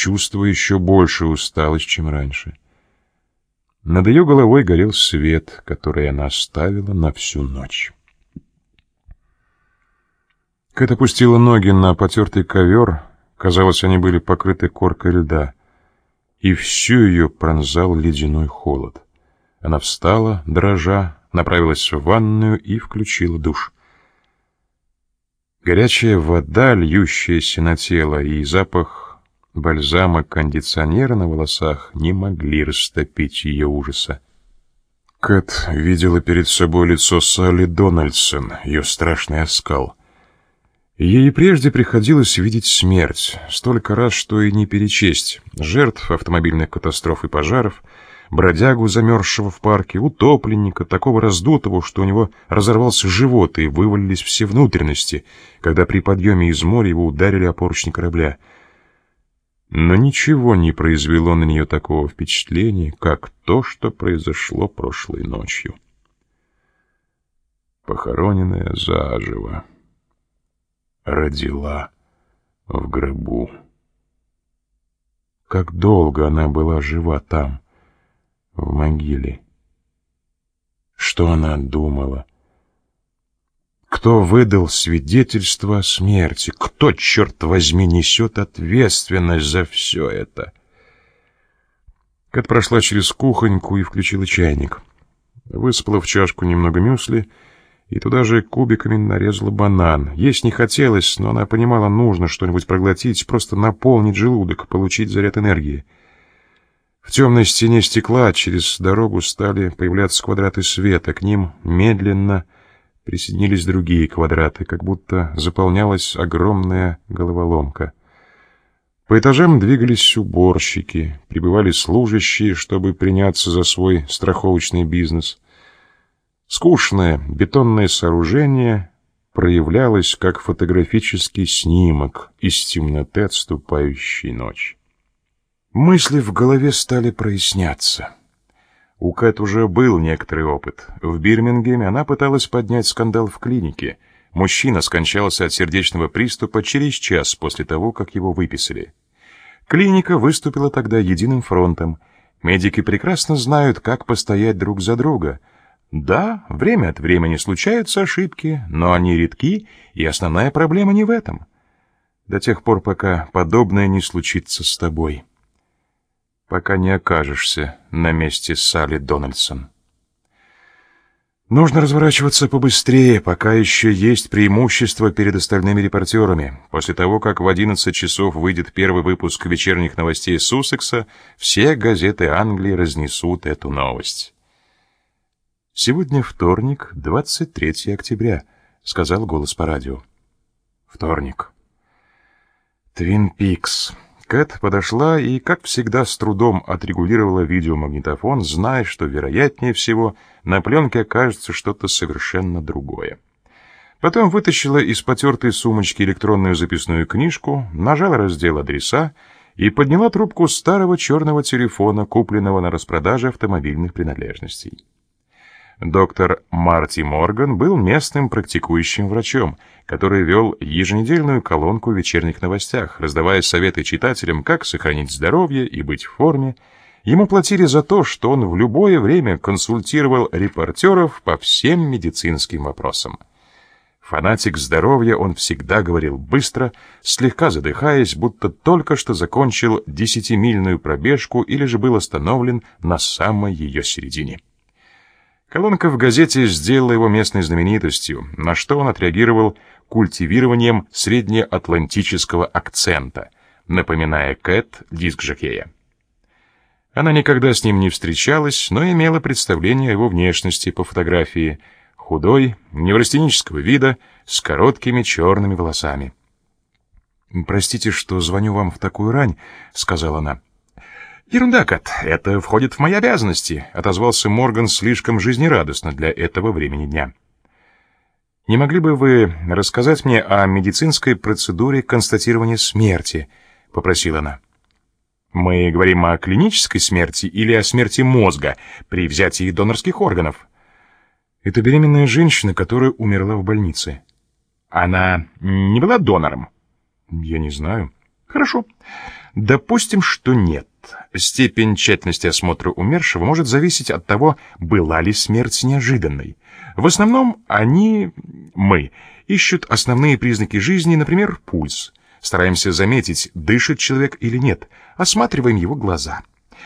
чувствуя еще большую усталость, чем раньше. Над ее головой горел свет, который она оставила на всю ночь. Кэт опустила ноги на потертый ковер, казалось, они были покрыты коркой льда, и всю ее пронзал ледяной холод. Она встала, дрожа, направилась в ванную и включила душ. Горячая вода, льющаяся на тело, и запах бальзама кондиционера на волосах не могли растопить ее ужаса. Кэт видела перед собой лицо Салли Дональдсон, ее страшный оскал. Ей прежде приходилось видеть смерть, столько раз, что и не перечесть, жертв автомобильных катастроф и пожаров — бродягу, замерзшего в парке, утопленника, такого раздутого, что у него разорвался живот и вывалились все внутренности, когда при подъеме из моря его ударили о поручни корабля. Но ничего не произвело на нее такого впечатления, как то, что произошло прошлой ночью. Похороненная заживо, родила в гробу. Как долго она была жива там, в могиле. Что она думала? Кто выдал свидетельство о смерти? Кто, черт возьми, несет ответственность за все это? Кэт прошла через кухоньку и включила чайник. Высыпала в чашку немного мюсли и туда же кубиками нарезала банан. Есть не хотелось, но она понимала, нужно что-нибудь проглотить, просто наполнить желудок, получить заряд энергии. В темной стене стекла через дорогу стали появляться квадраты света, к ним медленно присоединились другие квадраты, как будто заполнялась огромная головоломка. По этажам двигались уборщики, прибывали служащие, чтобы приняться за свой страховочный бизнес. Скучное бетонное сооружение проявлялось как фотографический снимок из темноты отступающей ночи. Мысли в голове стали проясняться. У Кэт уже был некоторый опыт. В Бирмингеме она пыталась поднять скандал в клинике. Мужчина скончался от сердечного приступа через час после того, как его выписали. Клиника выступила тогда единым фронтом. Медики прекрасно знают, как постоять друг за друга. Да, время от времени случаются ошибки, но они редки, и основная проблема не в этом. До тех пор, пока подобное не случится с тобой пока не окажешься на месте Салли Дональдсон. Нужно разворачиваться побыстрее, пока еще есть преимущество перед остальными репортерами. После того, как в 11 часов выйдет первый выпуск вечерних новостей Суссекса, все газеты Англии разнесут эту новость. «Сегодня вторник, 23 октября», — сказал голос по радио. «Вторник». «Твин Пикс». Кэт подошла и, как всегда, с трудом отрегулировала видеомагнитофон, зная, что, вероятнее всего, на пленке окажется что-то совершенно другое. Потом вытащила из потертой сумочки электронную записную книжку, нажала раздел «Адреса» и подняла трубку старого черного телефона, купленного на распродаже автомобильных принадлежностей. Доктор Марти Морган был местным практикующим врачом, который вел еженедельную колонку в вечерних новостях, раздавая советы читателям, как сохранить здоровье и быть в форме. Ему платили за то, что он в любое время консультировал репортеров по всем медицинским вопросам. Фанатик здоровья, он всегда говорил быстро, слегка задыхаясь, будто только что закончил десятимильную пробежку или же был остановлен на самой ее середине. Колонка в газете сделала его местной знаменитостью, на что он отреагировал культивированием среднеатлантического акцента, напоминая Кэт диск Жакея. Она никогда с ним не встречалась, но имела представление о его внешности по фотографии, худой, неврастенического вида, с короткими черными волосами. «Простите, что звоню вам в такую рань», — сказала она. «Ерунда, Кат, это входит в мои обязанности», — отозвался Морган слишком жизнерадостно для этого времени дня. «Не могли бы вы рассказать мне о медицинской процедуре констатирования смерти?» — попросила она. «Мы говорим о клинической смерти или о смерти мозга при взятии донорских органов?» «Это беременная женщина, которая умерла в больнице». «Она не была донором?» «Я не знаю». «Хорошо. Допустим, что нет. Степень тщательности осмотра умершего может зависеть от того, была ли смерть неожиданной. В основном они, мы, ищут основные признаки жизни, например, пульс. Стараемся заметить, дышит человек или нет, осматриваем его глаза.